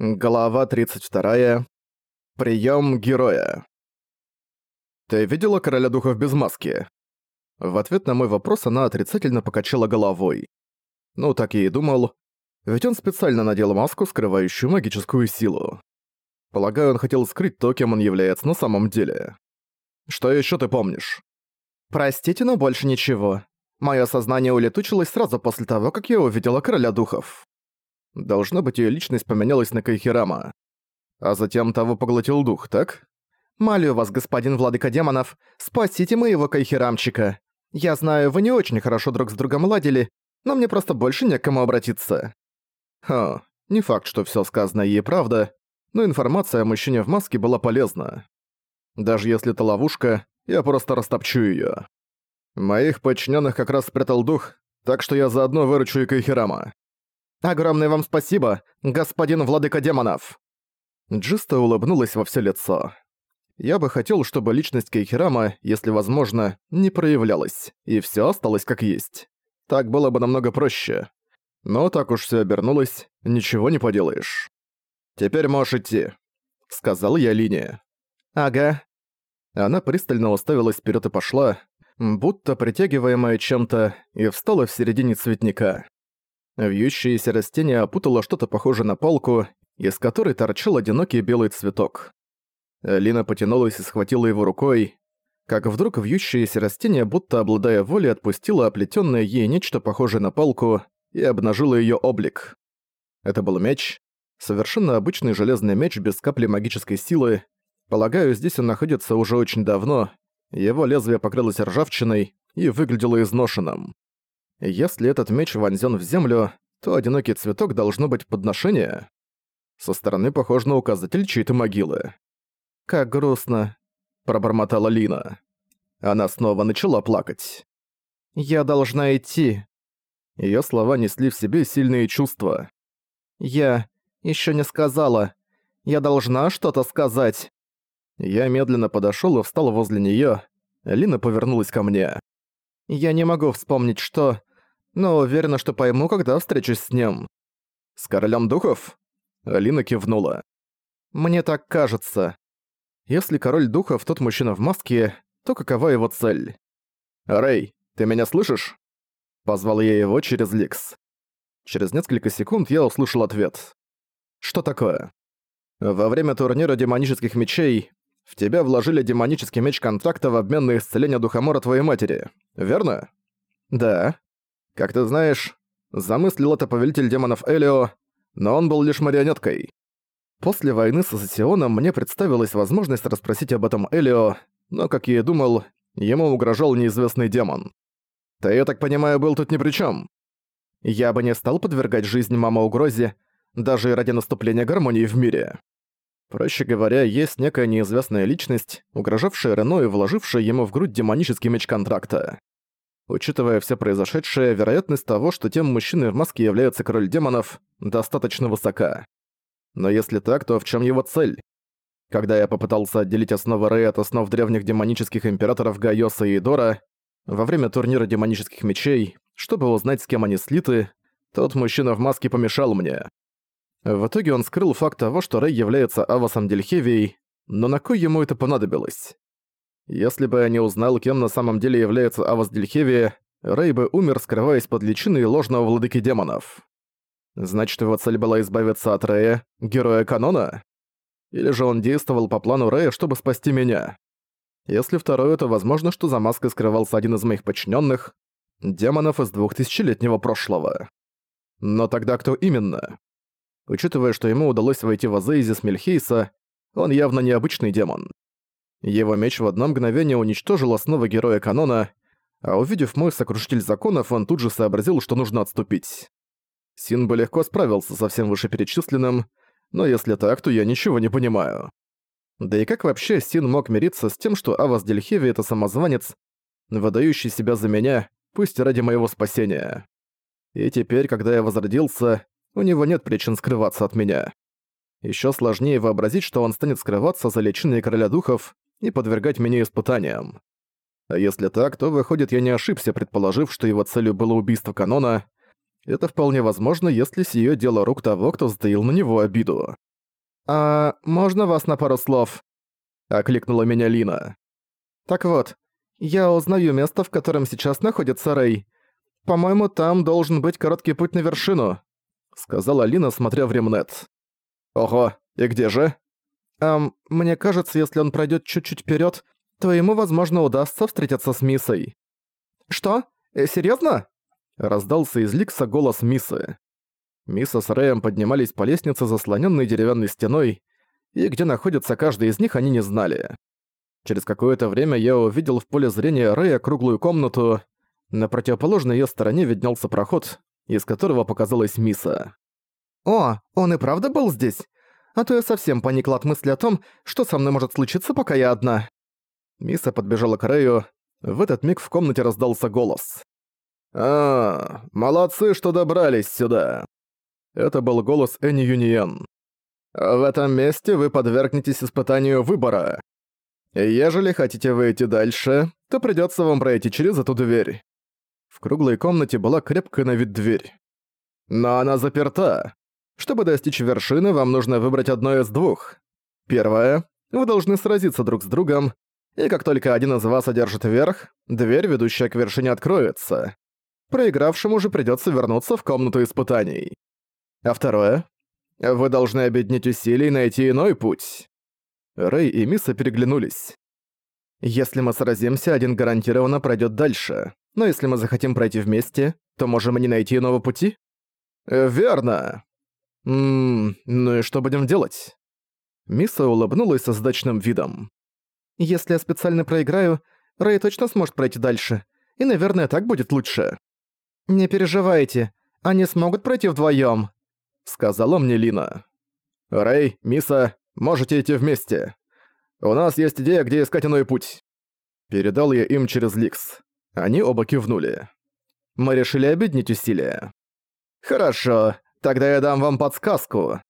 Глава 32. Прием героя. «Ты видела короля духов без маски?» В ответ на мой вопрос она отрицательно покачала головой. Ну, так я и думал. Ведь он специально надел маску, скрывающую магическую силу. Полагаю, он хотел скрыть то, кем он является на самом деле. Что еще ты помнишь? Простите, но больше ничего. Мое сознание улетучилось сразу после того, как я увидела короля духов. Должно быть, ее личность поменялась на Кайхирама. А затем того поглотил дух, так? «Молю вас, господин владыка демонов, спасите моего Кайхирамчика. Я знаю, вы не очень хорошо друг с другом ладили, но мне просто больше не к кому обратиться». Ха, не факт, что всё сказанное ей правда, но информация о мужчине в маске была полезна. Даже если это ловушка, я просто растопчу её. Моих подчиненных как раз спрятал дух, так что я заодно выручу и Кайхирама. «Огромное вам спасибо, господин владыка демонов!» Джиста улыбнулась во все лицо. Я бы хотел, чтобы личность Кейхирама, если возможно, не проявлялась, и все осталось как есть. Так было бы намного проще. Но так уж все обернулось, ничего не поделаешь. «Теперь можешь идти», — сказал я Лине. «Ага». Она пристально уставилась вперед и пошла, будто притягиваемая чем-то, и встала в середине цветника. Вьющееся растение опутало что-то похожее на палку, из которой торчал одинокий белый цветок. Лина потянулась и схватила его рукой, как вдруг вьющееся растение, будто обладая волей, отпустило оплетённое ей нечто похожее на палку и обнажило её облик. Это был меч, совершенно обычный железный меч без капли магической силы. Полагаю, здесь он находится уже очень давно, его лезвие покрылось ржавчиной и выглядело изношенным. Если этот меч вонзён в землю, то одинокий цветок должно быть подношение. Со стороны похож на указатель чьей-то могилы. «Как грустно», — пробормотала Лина. Она снова начала плакать. «Я должна идти». Её слова несли в себе сильные чувства. «Я ещё не сказала. Я должна что-то сказать». Я медленно подошёл и встал возле неё. Лина повернулась ко мне. «Я не могу вспомнить, что но уверена, что пойму, когда встречусь с ним. С королем духов? Алина кивнула. Мне так кажется. Если король духов тот мужчина в маске, то какова его цель? Рэй, ты меня слышишь? Позвал я его через Ликс. Через несколько секунд я услышал ответ. Что такое? Во время турнира демонических мечей в тебя вложили демонический меч контракта в обмен на исцеление духомора твоей матери, верно? Да. Как ты знаешь, замыслил это повелитель демонов Элио, но он был лишь марионеткой. После войны с Азосионом мне представилась возможность расспросить об этом Элио, но, как я и думал, ему угрожал неизвестный демон. Ты, я так понимаю, был тут ни при чем. Я бы не стал подвергать жизнь мама угрозе, даже ради наступления гармонии в мире. Проще говоря, есть некая неизвестная личность, угрожавшая Рено и вложившая ему в грудь демонический меч контракта. Учитывая все произошедшее, вероятность того, что тем мужчиной в маске является король демонов, достаточно высока. Но если так, то в чем его цель? Когда я попытался отделить основы Рэя от основ древних демонических императоров Гайоса и Идора, во время турнира демонических мечей, чтобы узнать, с кем они слиты, тот мужчина в маске помешал мне. В итоге он скрыл факт того, что Рэй является Авасом Дельхевией, но на кой ему это понадобилось? Если бы я не узнал, кем на самом деле является Авас Дельхеви, Рэй бы умер, скрываясь под личиной ложного владыки демонов. Значит, его цель была избавиться от Рэя, героя канона? Или же он действовал по плану Рэя, чтобы спасти меня? Если второе, то возможно, что за маской скрывался один из моих подчиненных, демонов из двухтысячелетнего прошлого. Но тогда кто именно? Учитывая, что ему удалось войти в Азейзис Мельхейса, он явно необычный демон. Его меч в одно мгновение уничтожил основы героя канона, а увидев мой сокрушитель законов, он тут же сообразил, что нужно отступить. Син бы легко справился со всем вышеперечисленным, но если так, то я ничего не понимаю. Да и как вообще Син мог мириться с тем, что Авас Дельхеви — это самозванец, выдающий себя за меня, пусть ради моего спасения. И теперь, когда я возродился, у него нет причин скрываться от меня. Еще сложнее вообразить, что он станет скрываться за личиной короля духов, и подвергать меня испытаниям. А если так, то выходит, я не ошибся, предположив, что его целью было убийство канона. Это вполне возможно, если сие дело рук того, кто затаил на него обиду. «А можно вас на пару слов?» — окликнула меня Лина. «Так вот, я узнаю место, в котором сейчас находится Рэй. По-моему, там должен быть короткий путь на вершину», — сказала Лина, смотря в ремнет. «Ого, и где же?» «Эм, мне кажется, если он пройдет чуть-чуть вперед, то ему, возможно, удастся встретиться с Миссой». «Что? Э, серьезно? Раздался из Ликса голос Миссы. Мисса с Рэем поднимались по лестнице, заслоненной деревянной стеной, и где находится каждый из них, они не знали. Через какое-то время я увидел в поле зрения Рэя круглую комнату. На противоположной ее стороне виднелся проход, из которого показалась Миса. «О, он и правда был здесь? А то я совсем поникла от мысли о том, что со мной может случиться, пока я одна». Миса подбежала к Рэю. В этот миг в комнате раздался голос. «А, молодцы, что добрались сюда!» Это был голос Энни Юниен. «В этом месте вы подвергнетесь испытанию выбора. Ежели хотите выйти дальше, то придётся вам пройти через эту дверь». В круглой комнате была крепкая на вид дверь. Но она заперта. Чтобы достичь вершины, вам нужно выбрать одно из двух. Первое. Вы должны сразиться друг с другом, и как только один из вас одержит верх, дверь, ведущая к вершине, откроется проигравшему же придётся вернуться в комнату испытаний. А второе? Вы должны объединить усилия и найти иной путь. Рэй и Миса переглянулись. Если мы сразимся, один гарантированно пройдёт дальше. Но если мы захотим пройти вместе, то можем и не найти иного пути? Верно. Ммм, ну и что будем делать? Миса улыбнулась со сдачным видом. Если я специально проиграю, Рэй точно сможет пройти дальше. И, наверное, так будет лучше. «Не переживайте, они смогут пройти вдвоём», — сказала мне Лина. «Рэй, Миса, можете идти вместе. У нас есть идея, где искать иной путь». Передал я им через Ликс. Они оба кивнули. Мы решили объединить усилия. «Хорошо, тогда я дам вам подсказку.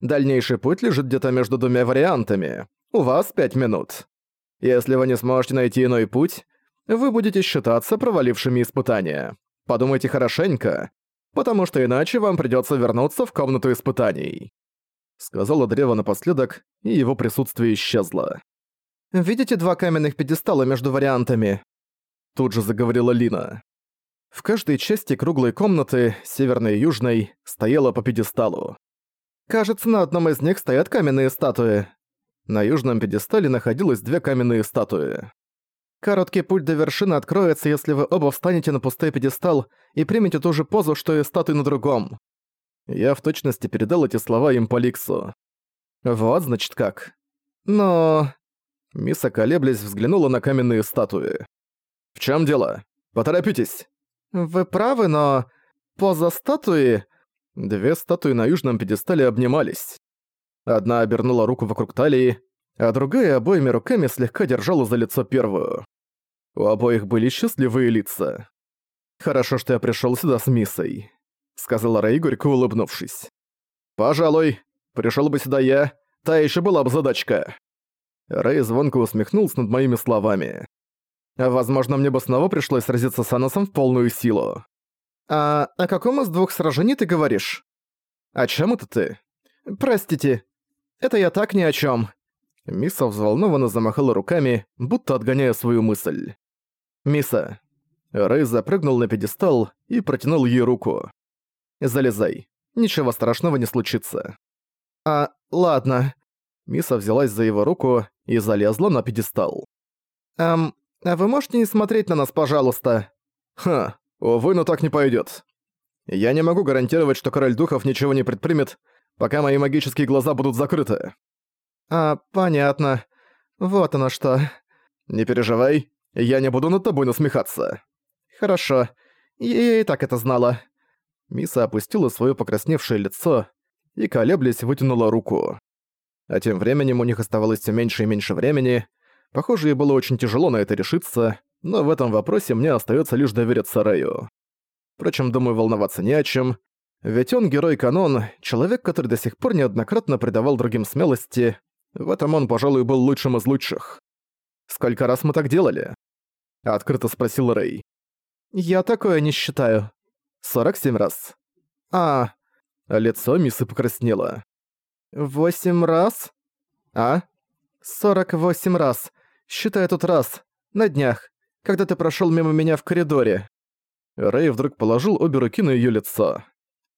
Дальнейший путь лежит где-то между двумя вариантами. У вас пять минут. Если вы не сможете найти иной путь, вы будете считаться провалившими испытания. Подумайте хорошенько, потому что иначе вам придётся вернуться в комнату испытаний», — сказала древо напоследок, и его присутствие исчезло. «Видите два каменных пьедестала между вариантами?» Тут же заговорила Лина. В каждой части круглой комнаты, северной и южной, стояло по пьедесталу. Кажется, на одном из них стоят каменные статуи. На южном пьедестале находилось две каменные статуи. Короткий путь до вершины откроется, если вы оба встанете на пустой пьедестал и примете ту же позу, что и статуи на другом. Я в точности передал эти слова им по Ликсу. Вот, значит, как. Но... Миса, колеблясь, взглянула на каменные статуи. «В чем дело? Поторопитесь!» «Вы правы, но... Поза статуи...» Две статуи на южном пьедестале обнимались. Одна обернула руку вокруг талии, а другая обоими руками слегка держала за лицо первую. У обоих были счастливые лица. «Хорошо, что я пришёл сюда с Миссой», — сказала Рэй, горько улыбнувшись. «Пожалуй, пришёл бы сюда я, та ещё была бы задачка». Рэй звонко усмехнулся над моими словами. «Возможно, мне бы снова пришлось сразиться с Аносом в полную силу». «А о каком из двух сражений ты говоришь?» «О чём это ты?» «Простите, это я так ни о чём». Миса взволнованно замахала руками, будто отгоняя свою мысль. «Миса». Рэй запрыгнул на пьедестал и протянул ей руку. «Залезай. Ничего страшного не случится». «А, ладно». Миса взялась за его руку и залезла на пьедестал. «Эм, а вы можете не смотреть на нас, пожалуйста?» «Ха, увы, но так не пойдет. Я не могу гарантировать, что Король Духов ничего не предпримет, пока мои магические глаза будут закрыты». «А, понятно. Вот оно что». «Не переживай, я не буду над тобой насмехаться». «Хорошо. Я и так это знала». Миса опустила своё покрасневшее лицо и, колеблясь, вытянула руку. А тем временем у них оставалось всё меньше и меньше времени. Похоже, ей было очень тяжело на это решиться, но в этом вопросе мне остаётся лишь довериться Рэю. Впрочем, думаю, волноваться не о чем, ведь он герой-канон, человек, который до сих пор неоднократно придавал другим смелости. В этом он, пожалуй, был лучшим из лучших. Сколько раз мы так делали? — открыто спросил Рэй. «Я такое не считаю. 47 раз». «А...» Лицо Мисы покраснело. «Восемь раз?» «А?» «Сорок восемь раз. Считай тут раз. На днях, когда ты прошёл мимо меня в коридоре». Рэй вдруг положил обе руки на её лицо.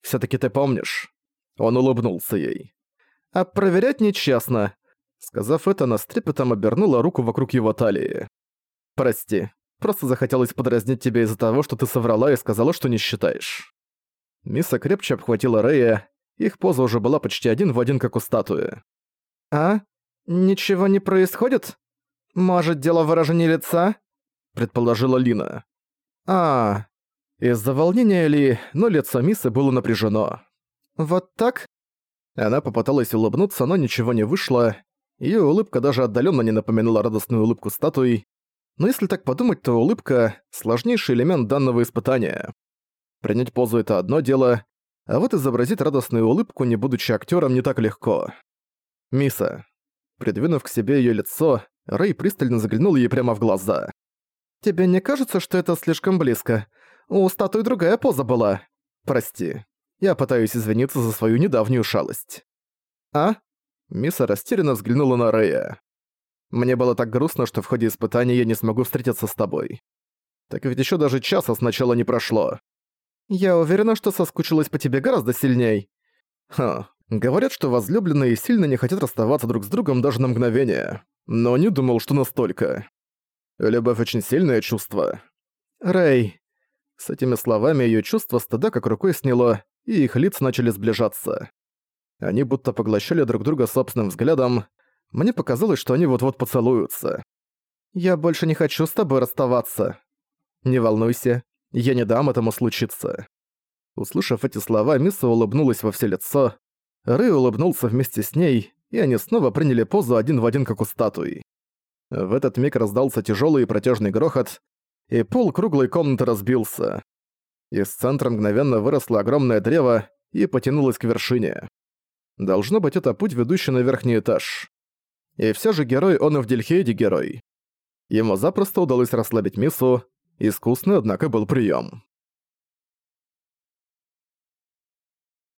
«Всё-таки ты помнишь?» Он улыбнулся ей. «А проверять нечестно». Сказав это, она с трепетом обернула руку вокруг его талии. «Прости, просто захотелось подразнить тебя из-за того, что ты соврала и сказала, что не считаешь». Миса крепче обхватила Рэя, их поза уже была почти один в один, как у статуи. «А? Ничего не происходит? Может, дело в выражении лица?» предположила Лина. «А, из-за волнения ли, но лицо Мисы было напряжено. Вот так?» Она попыталась улыбнуться, но ничего не вышло. Её улыбка даже отдалённо не напоминала радостную улыбку статуи. Но если так подумать, то улыбка — сложнейший элемент данного испытания. Принять позу — это одно дело, а вот изобразить радостную улыбку, не будучи актером, не так легко. Миса. Придвинув к себе ее лицо, Рэй пристально заглянул ей прямо в глаза. «Тебе не кажется, что это слишком близко? У статуи другая поза была. Прости. Я пытаюсь извиниться за свою недавнюю шалость». «А?» Миса растерянно взглянула на Рэя. «Мне было так грустно, что в ходе испытания я не смогу встретиться с тобой. Так ведь еще даже часа сначала не прошло. «Я уверена, что соскучилась по тебе гораздо сильней». «Ха, говорят, что возлюбленные сильно не хотят расставаться друг с другом даже на мгновение. Но не думал, что настолько. Любовь очень сильное чувство». «Рэй». С этими словами её чувство стыда как рукой сняло, и их лица начали сближаться. Они будто поглощали друг друга собственным взглядом. Мне показалось, что они вот-вот поцелуются. «Я больше не хочу с тобой расставаться. Не волнуйся, я не дам этому случиться». Услышав эти слова, Мисса улыбнулась во все лицо. Рэй улыбнулся вместе с ней, и они снова приняли позу один в один, как у статуи. В этот миг раздался тяжелый и протяжный грохот, и пол круглой комнаты разбился. Из центра мгновенно выросло огромное древо и потянулось к вершине. Должно быть, это путь, ведущий на верхний этаж. И все же герой он и в Дельхейде герой. Ему запросто удалось расслабить Миссу, Искусный, однако, был прием.